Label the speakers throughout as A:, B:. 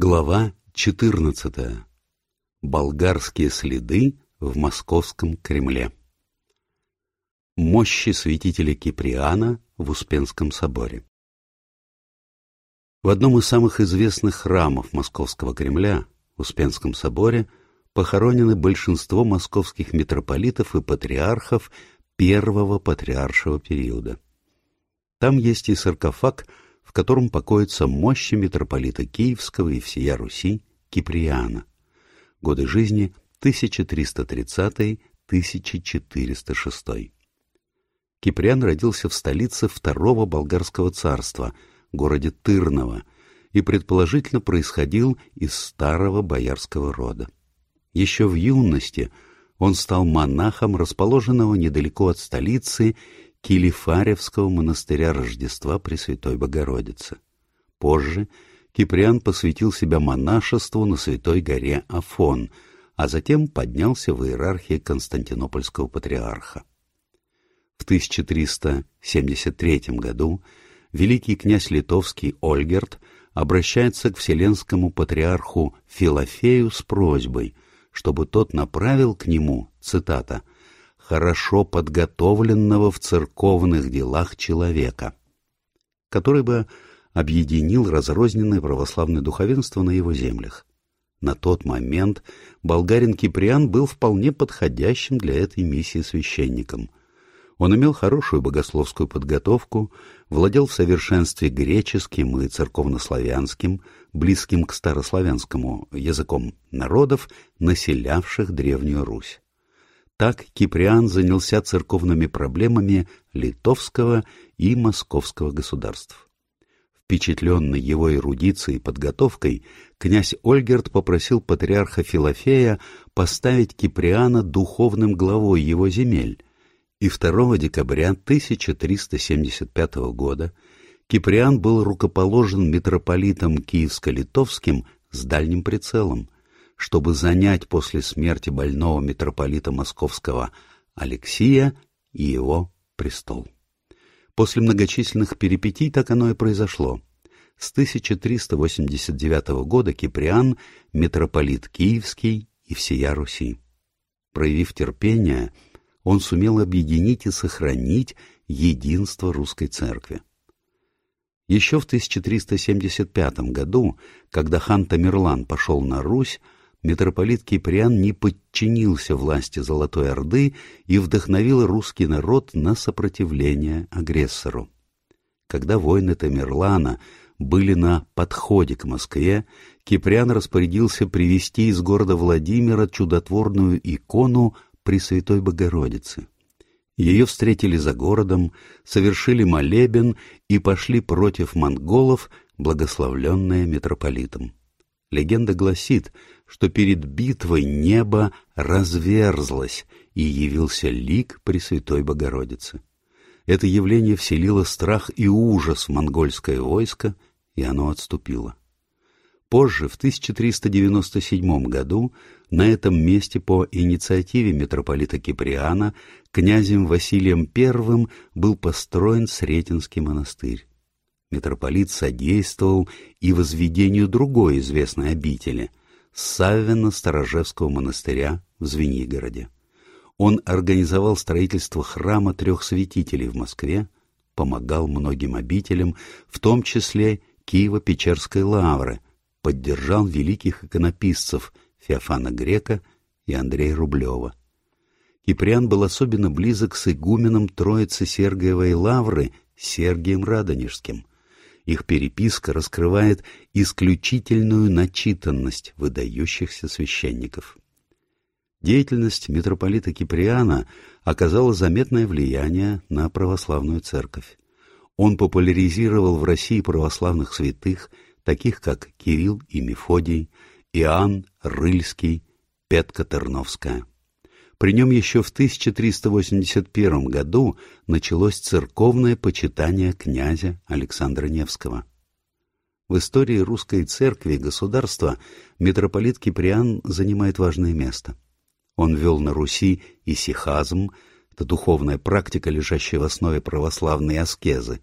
A: Глава 14. Болгарские следы в Московском Кремле. Мощи святителя Киприана в Успенском соборе. В одном из самых известных храмов Московского Кремля, Успенском соборе, похоронены большинство московских митрополитов и патриархов первого патриаршего периода. Там есть и саркофаг – в котором покоятся мощи митрополита Киевского и всея Руси Киприана. Годы жизни 1330-1406. Киприан родился в столице Второго Болгарского царства, городе Тырново, и предположительно происходил из старого боярского рода. Еще в юности он стал монахом расположенного недалеко от столицы Килифаревского монастыря Рождества Пресвятой Богородицы. Позже Киприан посвятил себя монашеству на Святой горе Афон, а затем поднялся в иерархии Константинопольского патриарха. В 1373 году великий князь литовский Ольгерт обращается к вселенскому патриарху Филофею с просьбой, чтобы тот направил к нему, цитата, хорошо подготовленного в церковных делах человека, который бы объединил разрозненное православное духовенство на его землях. На тот момент болгарин Киприан был вполне подходящим для этой миссии священником. Он имел хорошую богословскую подготовку, владел в совершенстве греческим и церковнославянским, близким к старославянскому языком народов, населявших Древнюю Русь. Так Киприан занялся церковными проблемами литовского и московского государств. Впечатленный его эрудицией и подготовкой, князь Ольгерт попросил патриарха Филофея поставить Киприана духовным главой его земель, и 2 декабря 1375 года Киприан был рукоположен митрополитом Киевско-Литовским с дальним прицелом – чтобы занять после смерти больного митрополита Московского Алексия и его престол. После многочисленных перипетий так оно и произошло. С 1389 года Киприан – митрополит Киевский и всея Руси. Проявив терпение, он сумел объединить и сохранить единство русской церкви. Еще в 1375 году, когда хан Тамерлан пошел на Русь, митрополит Киприан не подчинился власти Золотой Орды и вдохновил русский народ на сопротивление агрессору. Когда войны Тамерлана были на подходе к Москве, Киприан распорядился привезти из города Владимира чудотворную икону Пресвятой Богородицы. Ее встретили за городом, совершили молебен и пошли против монголов, благословленные митрополитом. Легенда гласит, что перед битвой небо разверзлось, и явился лик Пресвятой Богородицы. Это явление вселило страх и ужас в монгольское войско, и оно отступило. Позже, в 1397 году, на этом месте по инициативе митрополита Киприана князем Василием I был построен Сретенский монастырь. Митрополит содействовал и возведению другой известной обители Саввина-Сторожевского монастыря в Звенигороде. Он организовал строительство храма трех святителей в Москве, помогал многим обителям, в том числе Киево-Печерской лавры, поддержал великих иконописцев Феофана Грека и Андрея Рублева. Киприан был особенно близок с игуменом Троицы Сергиевой лавры Сергием Радонежским. Их переписка раскрывает исключительную начитанность выдающихся священников. Деятельность митрополита Киприана оказала заметное влияние на православную церковь. Он популяризировал в России православных святых, таких как Кирилл и Мефодий, Иоанн Рыльский, Петка Терновская. При нем еще в 1381 году началось церковное почитание князя Александра Невского. В истории русской церкви и государства митрополит Киприан занимает важное место. Он ввел на Руси исихазм, это духовная практика, лежащая в основе православной аскезы,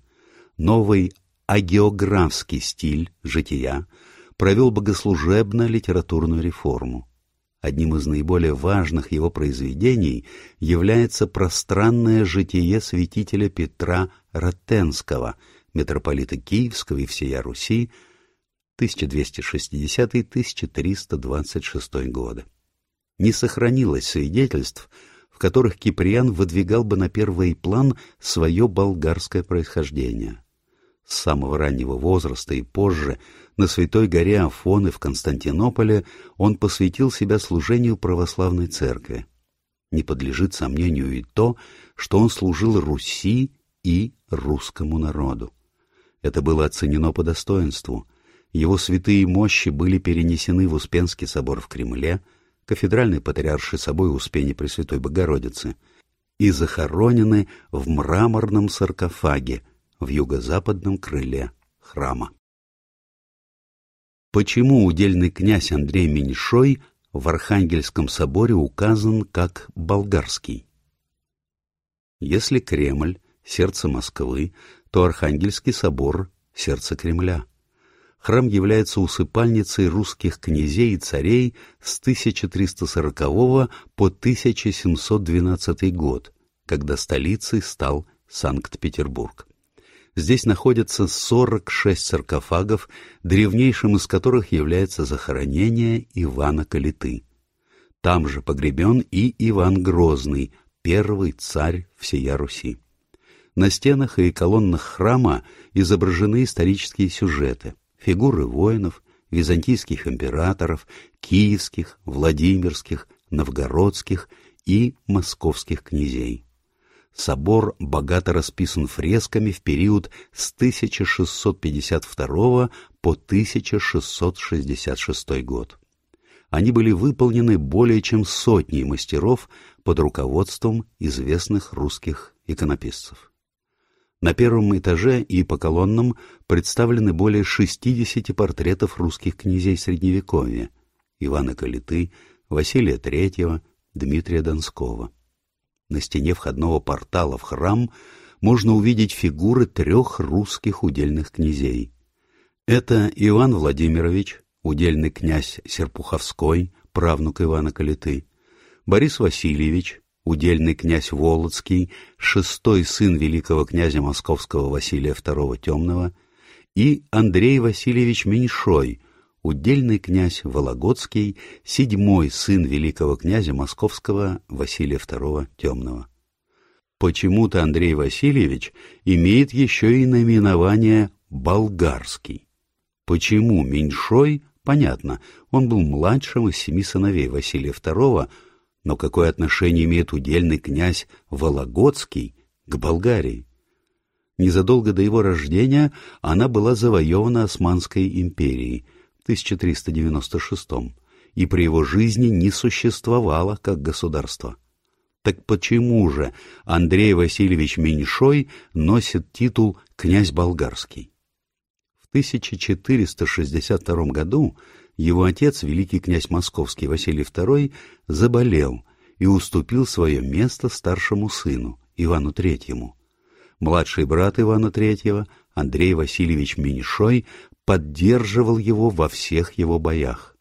A: новый агеографский стиль жития, провел богослужебно-литературную реформу. Одним из наиболее важных его произведений является пространное житие святителя Петра Ротенского, митрополита Киевского и всея Руси, 1260-1326 годы. Не сохранилось свидетельств, в которых Киприан выдвигал бы на первый план свое болгарское происхождение. С самого раннего возраста и позже на Святой горе Афоны в Константинополе он посвятил себя служению православной церкви. Не подлежит сомнению и то, что он служил Руси и русскому народу. Это было оценено по достоинству. Его святые мощи были перенесены в Успенский собор в Кремле, кафедральный патриарший собой Успения Пресвятой Богородицы, и захоронены в мраморном саркофаге в юго-западном крыле храма. Почему удельный князь Андрей Меньшой в Архангельском соборе указан как болгарский? Если Кремль — сердце Москвы, то Архангельский собор — сердце Кремля. Храм является усыпальницей русских князей и царей с 1340 по 1712 год, когда столицей стал Санкт-Петербург. Здесь находятся 46 саркофагов, древнейшим из которых является захоронение Ивана Калиты. Там же погребен и Иван Грозный, первый царь всея Руси. На стенах и колоннах храма изображены исторические сюжеты, фигуры воинов, византийских императоров, киевских, владимирских, новгородских и московских князей. Собор богато расписан фресками в период с 1652 по 1666 год. Они были выполнены более чем сотней мастеров под руководством известных русских иконописцев. На первом этаже и по колоннам представлены более 60 портретов русских князей Средневековья Ивана Калиты, Василия III, Дмитрия Донского. На стене входного портала в храм можно увидеть фигуры трех русских удельных князей. Это Иван Владимирович, удельный князь Серпуховской, правнук Ивана Калиты, Борис Васильевич, удельный князь Володский, шестой сын великого князя московского Василия II Темного, и Андрей Васильевич Меньшой, удельный князь Вологодский, седьмой сын великого князя московского Василия II Темного. Почему-то Андрей Васильевич имеет еще и наименование «болгарский». Почему меньшой, понятно, он был младшим из семи сыновей Василия II, но какое отношение имеет удельный князь Вологодский к Болгарии? Незадолго до его рождения она была завоевана Османской империей – 1396 и при его жизни не существовало как государство. Так почему же Андрей Васильевич Меньшой носит титул «князь болгарский»? В 1462 году его отец, великий князь московский Василий II, заболел и уступил свое место старшему сыну, Ивану III. Младший брат Ивана III, Андрей Васильевич Меньшой, поддерживал его во всех его боях.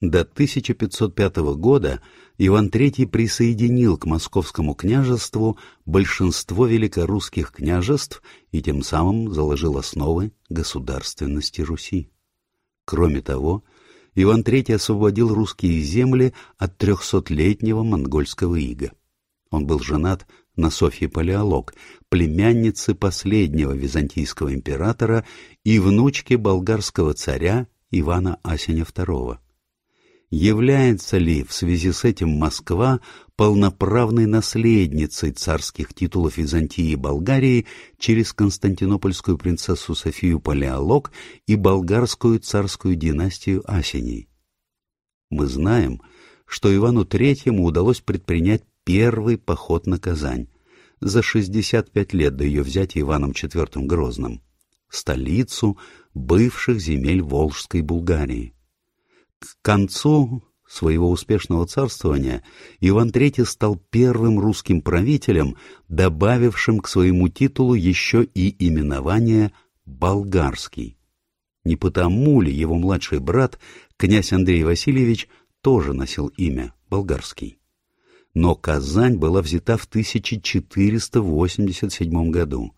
A: До 1505 года Иван III присоединил к московскому княжеству большинство великорусских княжеств и тем самым заложил основы государственности Руси. Кроме того, Иван III освободил русские земли от трехсотлетнего монгольского ига. Он был женат на Софье Палеолог, племяннице последнего византийского императора и внучке болгарского царя Ивана Асеня II. Является ли в связи с этим Москва полноправной наследницей царских титулов Византии и Болгарии через константинопольскую принцессу Софию Палеолог и болгарскую царскую династию Асеней? Мы знаем, что Ивану Третьему удалось предпринять первый поход на Казань за 65 лет до ее взятия Иваном IV Грозным, столицу бывших земель Волжской Булгарии. К концу своего успешного царствования Иван III стал первым русским правителем, добавившим к своему титулу еще и именование «болгарский». Не потому ли его младший брат, князь Андрей Васильевич, тоже носил имя болгарский? Но Казань была взята в 1487 году,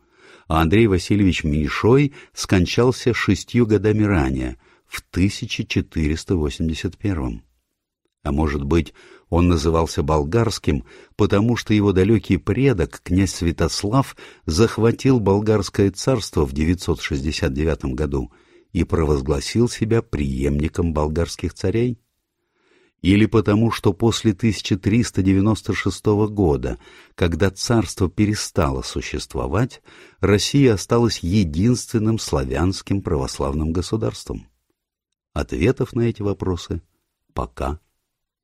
A: а Андрей Васильевич Меньшой скончался шестью годами ранее, в 1481. А может быть, он назывался болгарским, потому что его далекий предок, князь Святослав, захватил болгарское царство в 969 году и провозгласил себя преемником болгарских царей? Или потому, что после 1396 года, когда царство перестало существовать, Россия осталась единственным славянским православным государством? Ответов на эти вопросы пока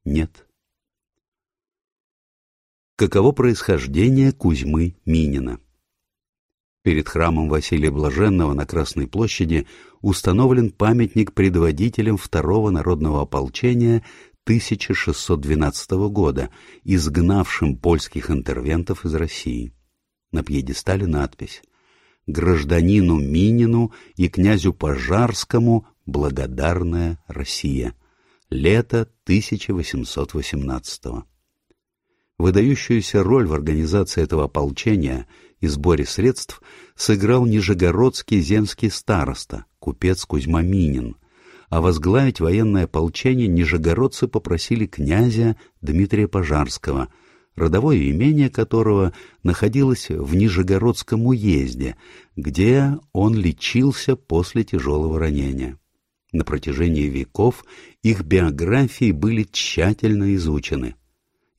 A: нет. Каково происхождение Кузьмы Минина? Перед храмом Василия Блаженного на Красной площади установлен памятник предводителям Второго народного ополчения 1612 года, изгнавшим польских интервентов из России. На пьедестале надпись «Гражданину Минину и князю Пожарскому благодарная Россия. Лето 1818 -го. Выдающуюся роль в организации этого ополчения и сборе средств сыграл нижегородский земский староста, купец Кузьма Минин, а возглавить военное ополчение нижегородцы попросили князя Дмитрия Пожарского, родовое имение которого находилось в Нижегородском уезде, где он лечился после тяжелого ранения. На протяжении веков их биографии были тщательно изучены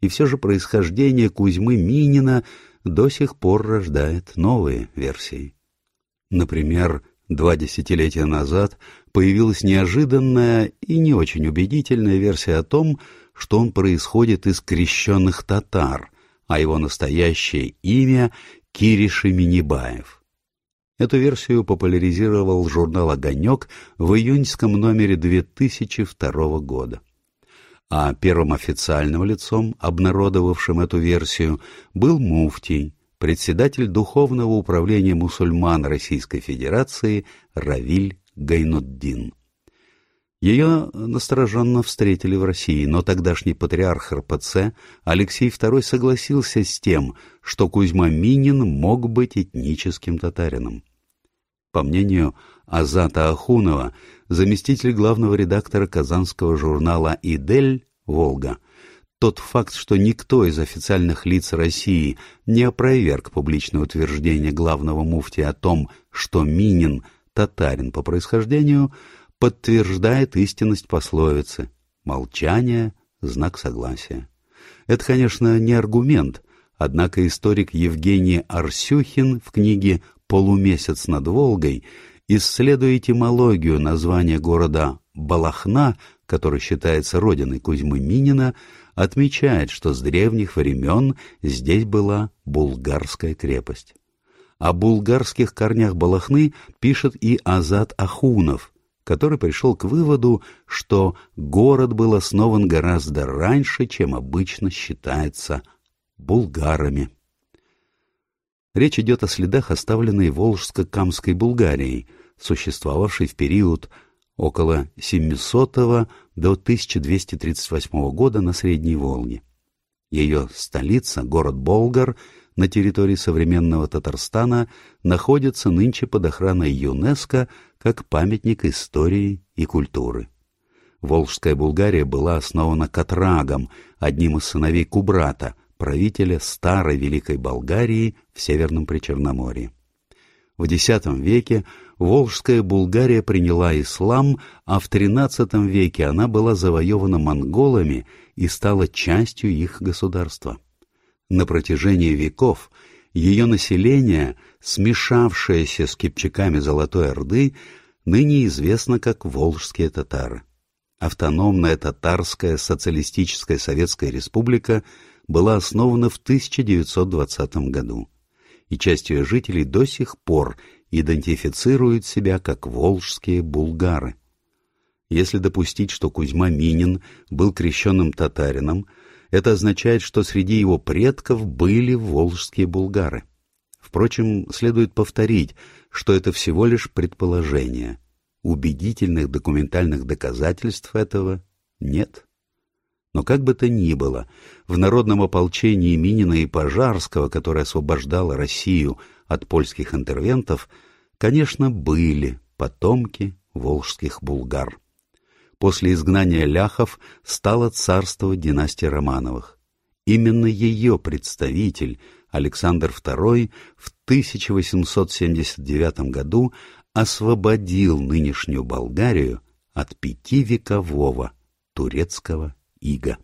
A: и все же происхождение Кузьмы Минина до сих пор рождает новые версии. Например, два десятилетия назад появилась неожиданная и не очень убедительная версия о том, что он происходит из крещенных татар, а его настоящее имя — Кириши Минибаев. Эту версию популяризировал журнал «Огонек» в июньском номере 2002 года а первым официальным лицом, обнародовавшим эту версию, был муфтий, председатель Духовного управления мусульман Российской Федерации Равиль Гайнуддин. Ее настороженно встретили в России, но тогдашний патриарх РПЦ Алексей II согласился с тем, что Кузьма Минин мог быть этническим татарином. По мнению Азата Ахунова, заместитель главного редактора казанского журнала «Идель» «Волга», тот факт, что никто из официальных лиц России не опроверг публичное утверждение главного муфтия о том, что Минин татарин по происхождению, подтверждает истинность пословицы «молчание – знак согласия». Это, конечно, не аргумент, однако историк Евгений Арсюхин в книге «Полумесяц над Волгой» исследуя этимологию названия города Балахна, который считается родиной Кузьмы Минина, отмечает, что с древних времен здесь была булгарская крепость. О булгарских корнях Балахны пишет и Азат Ахунов, который пришел к выводу, что город был основан гораздо раньше, чем обычно считается булгарами. Речь идет о следах, оставленной Волжско-Камской Булгарией, существовавшей в период около 700 до 1238 года на Средней Волге. Ее столица, город Болгар, на территории современного Татарстана, находится нынче под охраной ЮНЕСКО как памятник истории и культуры. Волжская Булгария была основана Катрагом, одним из сыновей Кубрата, правителя старой Великой Болгарии в Северном Причерноморье. В X веке Волжская Булгария приняла ислам, а в XIII веке она была завоевана монголами и стала частью их государства. На протяжении веков ее население, смешавшееся с кипчаками Золотой Орды, ныне известно как волжские татары. Автономная татарская социалистическая советская республика – была основана в 1920 году, и часть ее жителей до сих пор идентифицирует себя как волжские булгары. Если допустить, что Кузьма Минин был крещенным татарином, это означает, что среди его предков были волжские булгары. Впрочем, следует повторить, что это всего лишь предположение. Убедительных документальных доказательств этого нет. Но как бы то ни было, в народном ополчении Минина и Пожарского, которое освобождало Россию от польских интервентов, конечно, были потомки волжских булгар. После изгнания ляхов стало царство династии Романовых. Именно ее представитель, Александр II, в 1879 году освободил нынешнюю Болгарию от пятивекового турецкого ига.